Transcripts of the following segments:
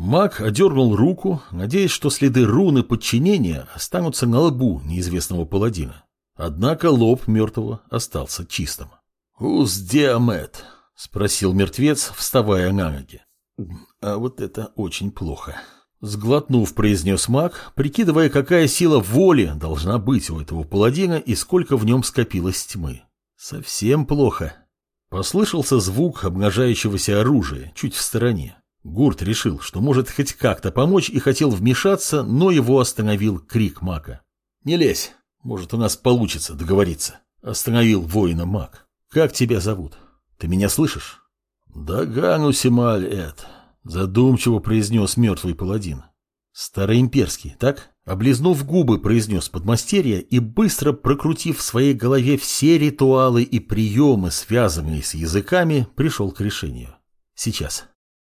Маг одернул руку, надеясь, что следы руны подчинения останутся на лбу неизвестного паладина. Однако лоб мертвого остался чистым. «Ус диамет?» — спросил мертвец, вставая на ноги. «А вот это очень плохо». Сглотнув, произнес маг, прикидывая, какая сила воли должна быть у этого паладина и сколько в нем скопилось тьмы. Совсем плохо. Послышался звук обнажающегося оружия чуть в стороне. Гурт решил, что может хоть как-то помочь и хотел вмешаться, но его остановил крик мага. «Не лезь, может, у нас получится договориться», — остановил воина маг. «Как тебя зовут? Ты меня слышишь?» «Дагану Сималь Эд», Задумчиво произнес мертвый паладин. Староимперский, так? Облизнув губы, произнес подмастерье и, быстро прокрутив в своей голове все ритуалы и приемы, связанные с языками, пришел к решению. Сейчас.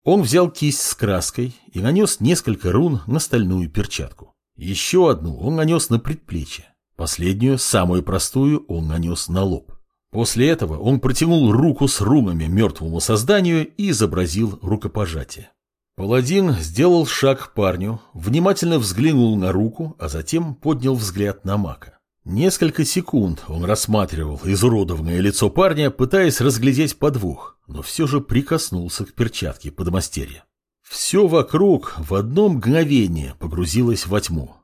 Он взял кисть с краской и нанес несколько рун на стальную перчатку. Еще одну он нанес на предплечье. Последнюю, самую простую, он нанес на лоб. После этого он протянул руку с рунами мертвому созданию и изобразил рукопожатие. Паладин сделал шаг к парню, внимательно взглянул на руку, а затем поднял взгляд на мака. Несколько секунд он рассматривал изуродованное лицо парня, пытаясь разглядеть подвох, но все же прикоснулся к перчатке подмастерья. Все вокруг в одно мгновение погрузилось во тьму.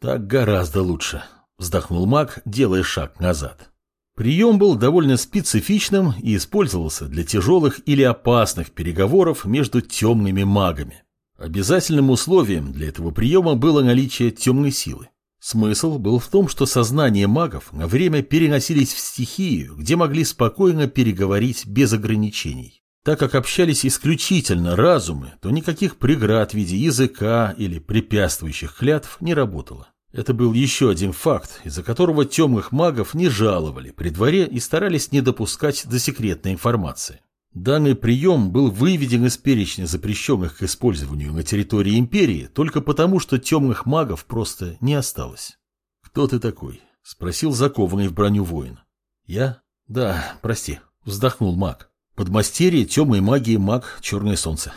«Так гораздо лучше», — вздохнул маг, делая шаг назад. Прием был довольно специфичным и использовался для тяжелых или опасных переговоров между темными магами. Обязательным условием для этого приема было наличие темной силы. Смысл был в том, что сознание магов на время переносились в стихию, где могли спокойно переговорить без ограничений. Так как общались исключительно разумы, то никаких преград в виде языка или препятствующих клятв не работало. Это был еще один факт, из-за которого темных магов не жаловали при дворе и старались не допускать до секретной информации. Данный прием был выведен из перечня запрещенных к использованию на территории империи только потому, что темных магов просто не осталось. «Кто ты такой?» — спросил закованный в броню воин. «Я? Да, прости», — вздохнул маг. «Подмастерье темной магии маг Черное Солнце».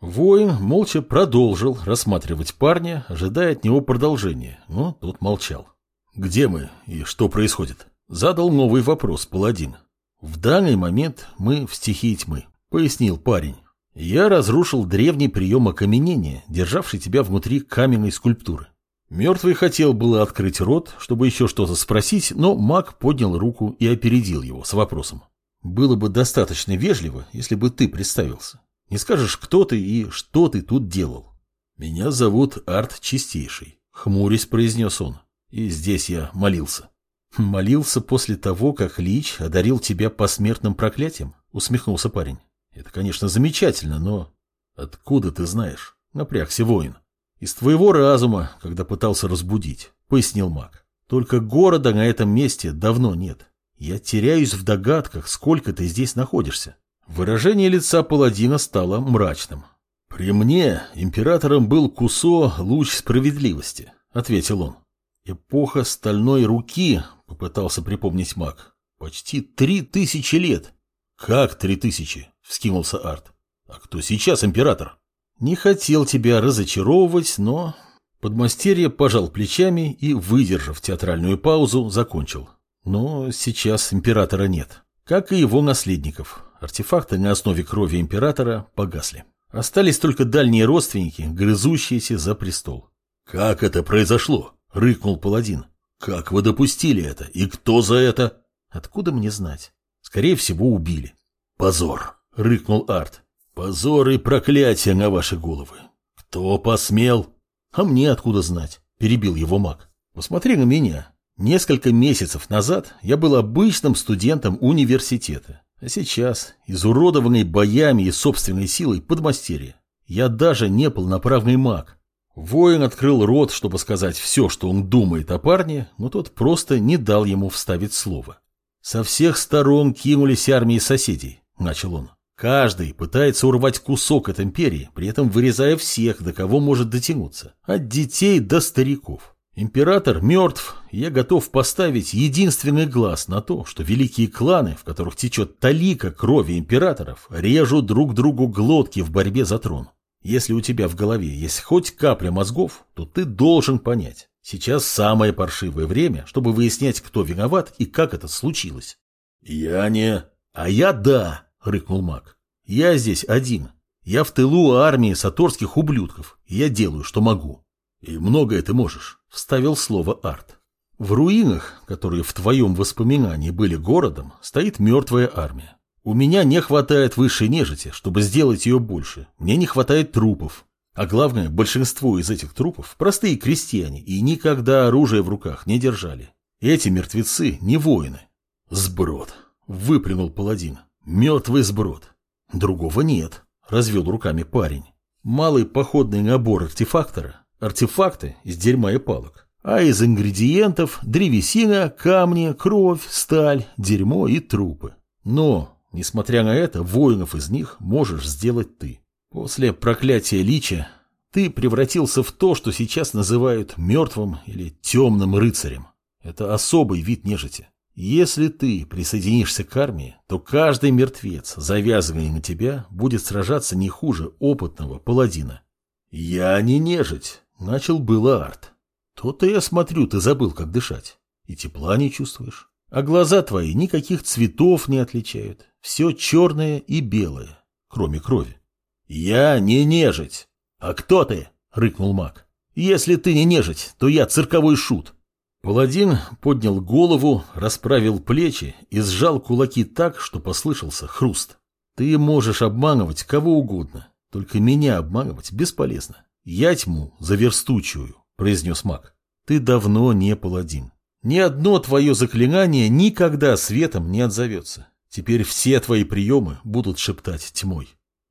Воин молча продолжил рассматривать парня, ожидая от него продолжения, но тот молчал. «Где мы и что происходит?» Задал новый вопрос паладин. «В данный момент мы в стихии тьмы», — пояснил парень. «Я разрушил древний прием окаменения, державший тебя внутри каменной скульптуры. Мертвый хотел было открыть рот, чтобы еще что-то спросить, но маг поднял руку и опередил его с вопросом. «Было бы достаточно вежливо, если бы ты представился. Не скажешь, кто ты и что ты тут делал. Меня зовут Арт Чистейший, хмурясь произнес он. И здесь я молился. Молился после того, как Лич одарил тебя посмертным проклятием? Усмехнулся парень. Это, конечно, замечательно, но... Откуда ты знаешь? Напрягся воин. Из твоего разума, когда пытался разбудить, пояснил маг. Только города на этом месте давно нет. Я теряюсь в догадках, сколько ты здесь находишься. Выражение лица паладина стало мрачным. «При мне императором был Кусо луч справедливости», — ответил он. «Эпоха стальной руки», — попытался припомнить маг. «Почти три тысячи лет». «Как три тысячи?» — вскинулся Арт. «А кто сейчас император?» «Не хотел тебя разочаровывать, но...» Подмастерье пожал плечами и, выдержав театральную паузу, закончил. «Но сейчас императора нет, как и его наследников. Артефакты на основе крови императора погасли. Остались только дальние родственники, грызущиеся за престол. «Как это произошло?» — рыкнул паладин. «Как вы допустили это? И кто за это?» «Откуда мне знать? Скорее всего, убили». «Позор!» — рыкнул Арт. «Позор и проклятие на ваши головы! Кто посмел?» «А мне откуда знать?» — перебил его маг. «Посмотри на меня. Несколько месяцев назад я был обычным студентом университета. А сейчас, изуродованный боями и собственной силой, подмастерье. Я даже не полноправный маг. Воин открыл рот, чтобы сказать все, что он думает о парне, но тот просто не дал ему вставить слово. «Со всех сторон кинулись армии соседей», — начал он. «Каждый пытается урвать кусок от империи, при этом вырезая всех, до кого может дотянуться, от детей до стариков. Император мертв, я готов поставить единственный глаз на то, что великие кланы, в которых течет талика крови императоров, режут друг другу глотки в борьбе за трон. Если у тебя в голове есть хоть капля мозгов, то ты должен понять. Сейчас самое паршивое время, чтобы выяснять, кто виноват и как это случилось. Я не... А я да, рыкнул маг. Я здесь один. Я в тылу армии саторских ублюдков. Я делаю, что могу. И многое ты можешь, вставил слово Арт. В руинах, которые в твоем воспоминании были городом, стоит мертвая армия. У меня не хватает высшей нежити, чтобы сделать ее больше. Мне не хватает трупов. А главное, большинство из этих трупов – простые крестьяне и никогда оружие в руках не держали. Эти мертвецы не воины. Сброд. Выплюнул паладин. Мертвый сброд. Другого нет. Развел руками парень. Малый походный набор артефактора. Артефакты из дерьма и палок. А из ингредиентов древесина, камни, кровь, сталь, дерьмо и трупы. Но, несмотря на это, воинов из них можешь сделать ты. После проклятия Лича ты превратился в то, что сейчас называют мертвым или темным рыцарем. Это особый вид нежити. Если ты присоединишься к армии, то каждый мертвец, завязанный на тебя, будет сражаться не хуже опытного паладина. «Я не нежить», — начал было Арт. То-то я смотрю, ты забыл, как дышать. И тепла не чувствуешь. А глаза твои никаких цветов не отличают. Все черное и белое, кроме крови. Я не нежить. А кто ты? Рыкнул маг. Если ты не нежить, то я цирковой шут. Паладин поднял голову, расправил плечи и сжал кулаки так, что послышался хруст. Ты можешь обманывать кого угодно, только меня обманывать бесполезно. Я тьму заверстучую. — произнес маг. «Ты давно не паладин. Ни одно твое заклинание никогда светом не отзовется. Теперь все твои приемы будут шептать тьмой».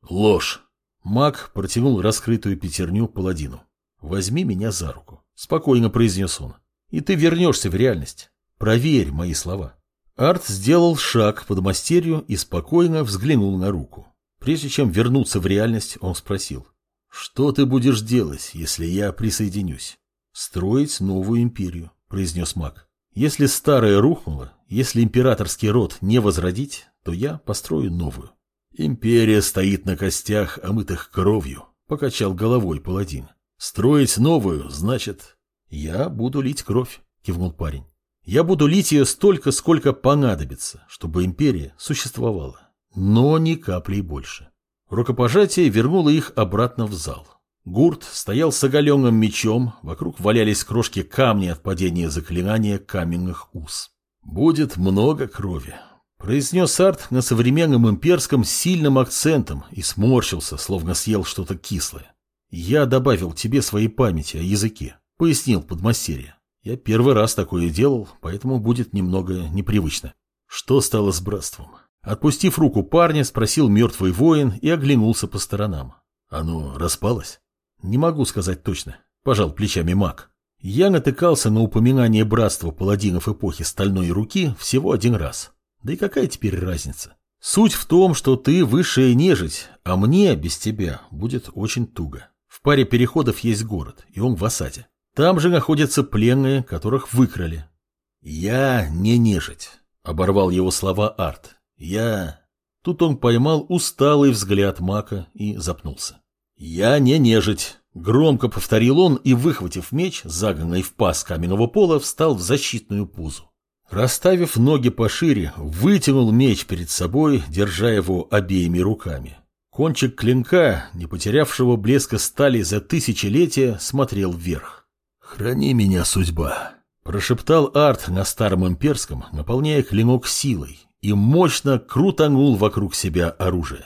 «Ложь!» Маг протянул раскрытую пятерню паладину. «Возьми меня за руку», — спокойно произнес он. «И ты вернешься в реальность. Проверь мои слова». Арт сделал шаг под мастерью и спокойно взглянул на руку. Прежде чем вернуться в реальность, он спросил. «Что ты будешь делать, если я присоединюсь?» «Строить новую империю», — произнес маг. «Если старая рухнула, если императорский род не возродить, то я построю новую». «Империя стоит на костях, омытых кровью», — покачал головой паладин. «Строить новую, значит...» «Я буду лить кровь», — кивнул парень. «Я буду лить ее столько, сколько понадобится, чтобы империя существовала, но ни капли больше». Рукопожатие вернуло их обратно в зал. Гурт стоял с оголенным мечом, вокруг валялись крошки камня от падения заклинания каменных уз. «Будет много крови», — произнес Арт на современном имперском сильным акцентом и сморщился, словно съел что-то кислое. «Я добавил тебе своей памяти о языке», — пояснил подмастерье. «Я первый раз такое делал, поэтому будет немного непривычно. Что стало с братством?» Отпустив руку парня, спросил мертвый воин и оглянулся по сторонам. Оно распалось? Не могу сказать точно. Пожал плечами маг. Я натыкался на упоминание братства паладинов эпохи Стальной Руки всего один раз. Да и какая теперь разница? Суть в том, что ты высшая нежить, а мне без тебя будет очень туго. В паре переходов есть город, и он в осаде. Там же находятся пленные, которых выкрали. Я не нежить, оборвал его слова Арт. «Я...» Тут он поймал усталый взгляд Мака и запнулся. «Я не нежить!» Громко повторил он и, выхватив меч, загнанный в паз каменного пола, встал в защитную позу. Расставив ноги пошире, вытянул меч перед собой, держа его обеими руками. Кончик клинка, не потерявшего блеска стали за тысячелетия, смотрел вверх. «Храни меня, судьба!» – прошептал Арт на старом имперском, наполняя клинок силой, и мощно крутанул вокруг себя оружие.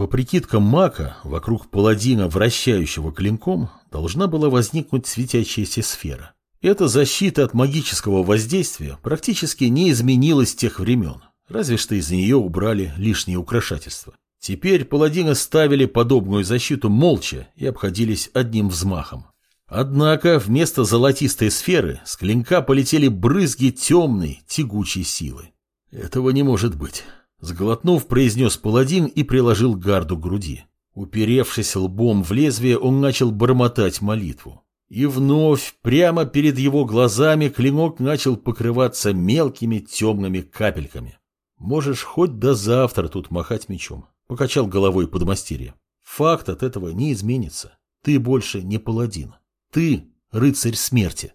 По прикидкам Мака, вокруг паладина, вращающего клинком, должна была возникнуть светящаяся сфера. Эта защита от магического воздействия практически не изменилась с тех времен, разве что из нее убрали лишние украшательства. Теперь паладины ставили подобную защиту молча и обходились одним взмахом. Однако вместо золотистой сферы с клинка полетели брызги темной, тягучей силы. «Этого не может быть», — сглотнув, произнес паладин и приложил гарду к груди. Уперевшись лбом в лезвие, он начал бормотать молитву. И вновь, прямо перед его глазами, клинок начал покрываться мелкими темными капельками. «Можешь хоть до завтра тут махать мечом», — покачал головой подмастерье. Факт от этого не изменится. Ты больше не паладин. Ты рыцарь смерти.